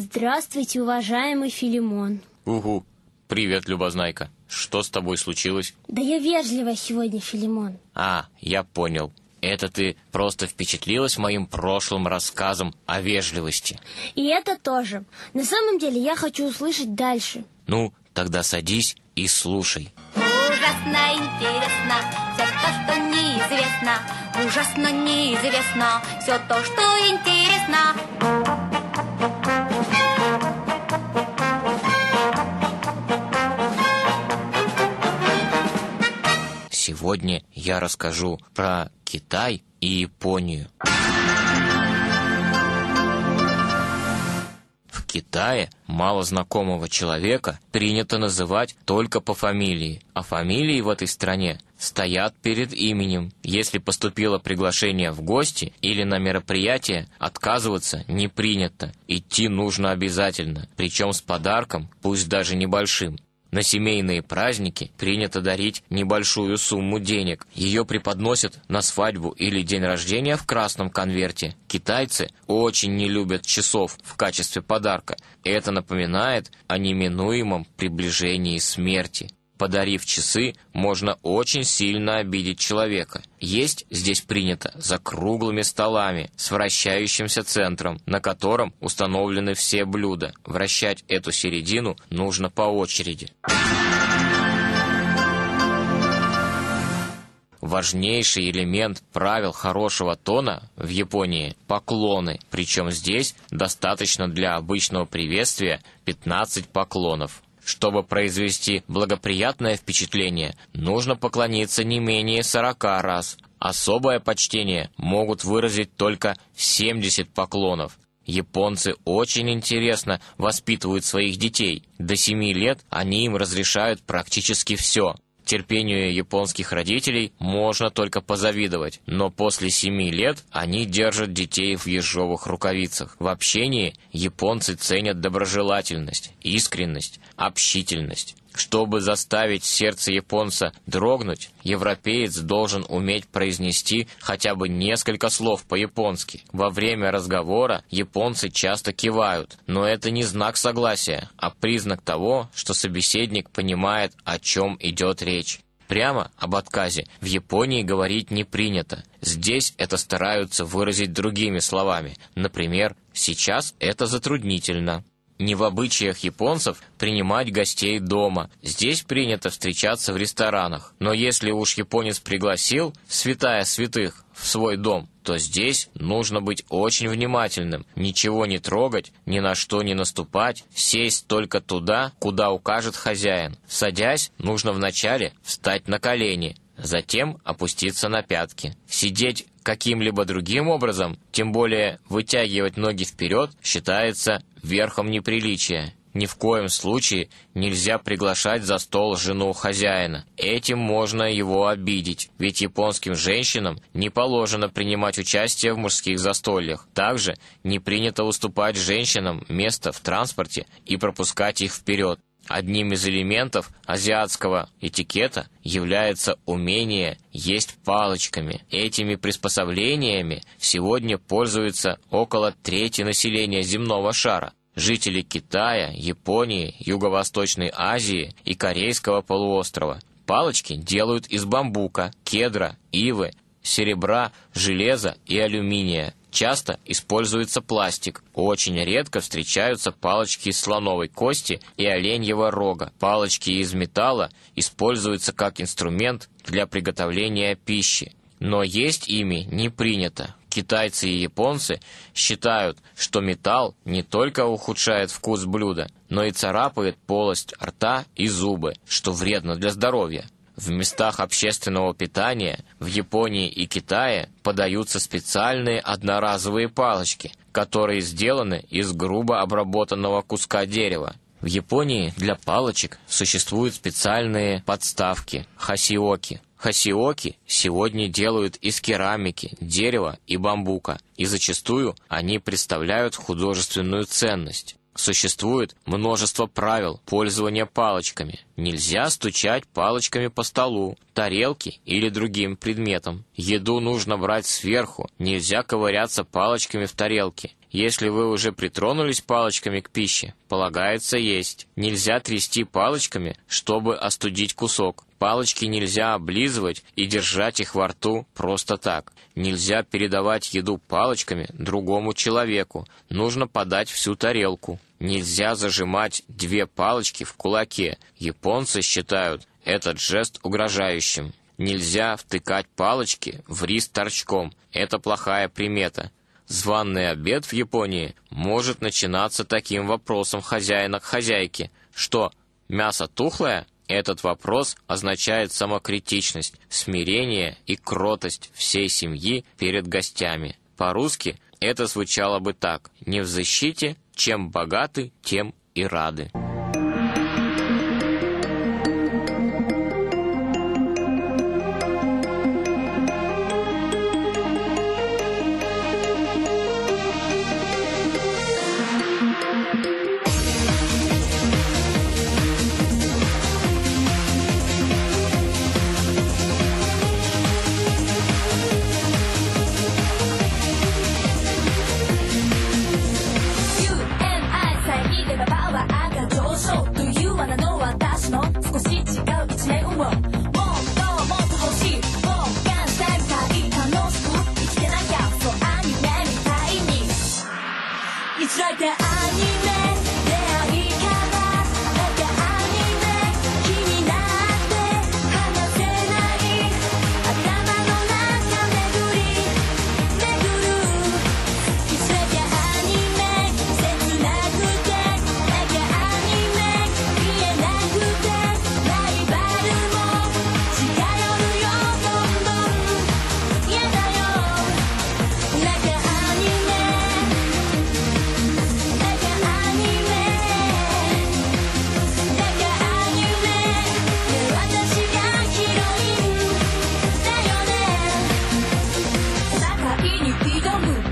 Здравствуйте, уважаемый Филимон. Угу. Привет, Любознайка. Что с тобой случилось? Да я вежливая сегодня, Филимон. А, я понял. Это ты просто впечатлилась моим прошлым рассказом о вежливости. И это тоже. На самом деле я хочу услышать дальше. Ну, тогда садись и слушай. Ужасно интересно все то, что неизвестно. Ужасно неизвестно все то, что интересно. Сегодня я расскажу про Китай и Японию. В Китае мало знакомого человека принято называть только по фамилии, а фамилии в этой стране стоят перед именем. Если поступило приглашение в гости или на мероприятие, отказываться не принято. Идти нужно обязательно, причем с подарком, пусть даже небольшим. На семейные праздники принято дарить небольшую сумму денег. Ее преподносят на свадьбу или день рождения в красном конверте. Китайцы очень не любят часов в качестве подарка. Это напоминает о неминуемом приближении смерти. Подарив часы, можно очень сильно обидеть человека. Есть здесь принято за круглыми столами с вращающимся центром, на котором установлены все блюда. Вращать эту середину нужно по очереди. Важнейший элемент правил хорошего тона в Японии – поклоны, причем здесь достаточно для обычного приветствия 15 поклонов. Чтобы произвести благоприятное впечатление, нужно поклониться не менее 40 раз. Особое почтение могут выразить только 70 поклонов. Японцы очень интересно воспитывают своих детей. До 7 лет они им разрешают практически все. Терпению японских родителей можно только позавидовать, но после семи лет они держат детей в ежовых рукавицах. В общении японцы ценят доброжелательность, искренность, общительность. Чтобы заставить сердце японца дрогнуть, европеец должен уметь произнести хотя бы несколько слов по-японски. Во время разговора японцы часто кивают, но это не знак согласия, а признак того, что собеседник понимает, о чем идет речь. Прямо об отказе в Японии говорить не принято. Здесь это стараются выразить другими словами. Например, «сейчас это затруднительно». Не в обычаях японцев принимать гостей дома. Здесь принято встречаться в ресторанах. Но если уж японец пригласил святая святых в свой дом, то здесь нужно быть очень внимательным, ничего не трогать, ни на что не наступать, сесть только туда, куда укажет хозяин. Садясь, нужно вначале встать на колени, затем опуститься на пятки. Сидеть каким-либо другим образом, тем более вытягивать ноги вперед, считается верхом неприличия. Ни в коем случае нельзя приглашать за стол жену хозяина. Этим можно его обидеть, ведь японским женщинам не положено принимать участие в мужских застольях. Также не принято уступать женщинам место в транспорте и пропускать их вперед. Одним из элементов азиатского этикета является умение есть палочками. Этими приспособлениями сегодня пользуются около трети населения земного шара. Жители Китая, Японии, Юго-Восточной Азии и Корейского полуострова. Палочки делают из бамбука, кедра, ивы, серебра, железа и алюминия. Часто используется пластик. Очень редко встречаются палочки из слоновой кости и оленьего рога. Палочки из металла используются как инструмент для приготовления пищи. Но есть ими не принято. Китайцы и японцы считают, что металл не только ухудшает вкус блюда, но и царапает полость рта и зубы, что вредно для здоровья. В местах общественного питания в Японии и Китае подаются специальные одноразовые палочки, которые сделаны из грубо обработанного куска дерева. В Японии для палочек существуют специальные подставки – хасиоки. Хасиоки сегодня делают из керамики, дерева и бамбука, и зачастую они представляют художественную ценность. Существует множество правил пользования палочками. Нельзя стучать палочками по столу, тарелке или другим предметам. Еду нужно брать сверху, нельзя ковыряться палочками в тарелке. Если вы уже притронулись палочками к пище, полагается есть. Нельзя трясти палочками, чтобы остудить кусок. Палочки нельзя облизывать и держать их во рту просто так. Нельзя передавать еду палочками другому человеку. Нужно подать всю тарелку. Нельзя зажимать две палочки в кулаке. Японцы считают этот жест угрожающим. Нельзя втыкать палочки в рис торчком. Это плохая примета. Званный обед в Японии может начинаться таким вопросом хозяина к хозяйке, что мясо тухлое? Этот вопрос означает самокритичность, смирение и кротость всей семьи перед гостями. По-русски это звучало бы так «Не в защите, чем богаты, тем и рады». you, we don't move.